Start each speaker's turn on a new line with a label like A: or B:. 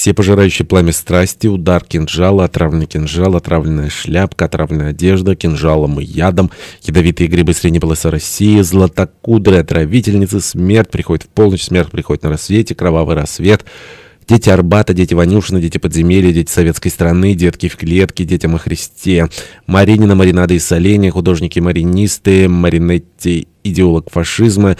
A: Все пожирающие пламя страсти, удар кинжала, отравленный кинжал, отравленная шляпка, отравленная одежда, кинжалом и ядом, ядовитые грибы средней полосы России, златокудрые отравительницы, смерть приходит в полночь, смерть приходит на рассвете, кровавый рассвет — Дети Арбата, дети Ванюшина, дети подземелья, дети советской страны, детки в клетке, детям о Христе. Маринина, маринады и соленья, художники-маринисты, Маринетти, идеолог фашизма.